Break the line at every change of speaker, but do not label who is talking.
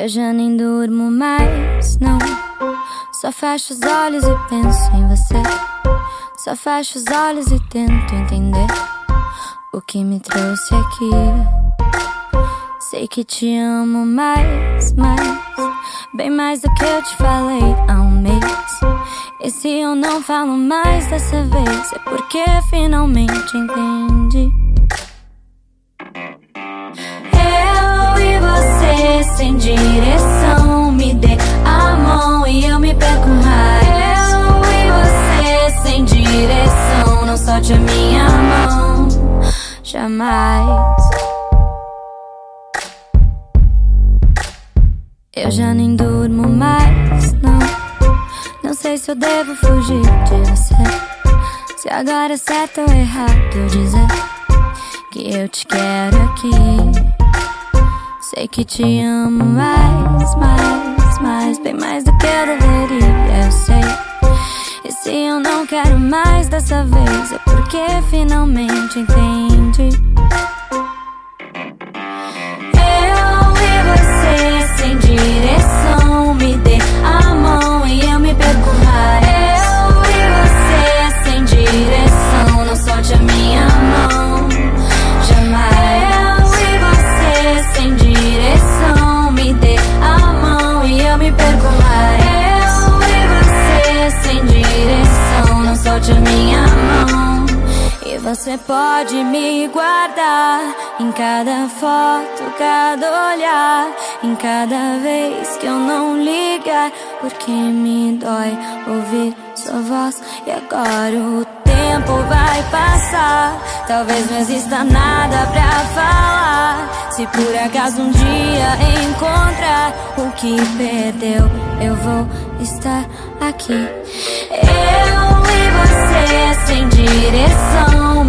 Eu já nem durmo mais, não. Só fecho os olhos e penso em você. Só fecho os olhos e tento entender o que me trouxe aqui. Sei que te amo mais, mais, bem mais do que eu te falei há um mês. E se eu não falo mais dessa vez, é porque finalmente entendi. Solte a minha mão, jamais. Eu já nem durmo mais, não. Não sei se eu devo fugir de você. Se agora é certo ou errado dizer que eu te quero aqui. Sei que te amo mais, mais, mais, bem mais do que eu deveria, eu sei. Se eu não quero mais dessa vez, é porque finalmente entendi. A minha mão. E você pode me guardar em cada foto, cada olhar, em cada vez que eu não ligar, porque me dói ouvir sua voz. E agora o tempo vai passar, talvez não exista nada pra falar. Se por acaso um dia encontrar o que perdeu, eu vou estar aqui. Eu sem direção,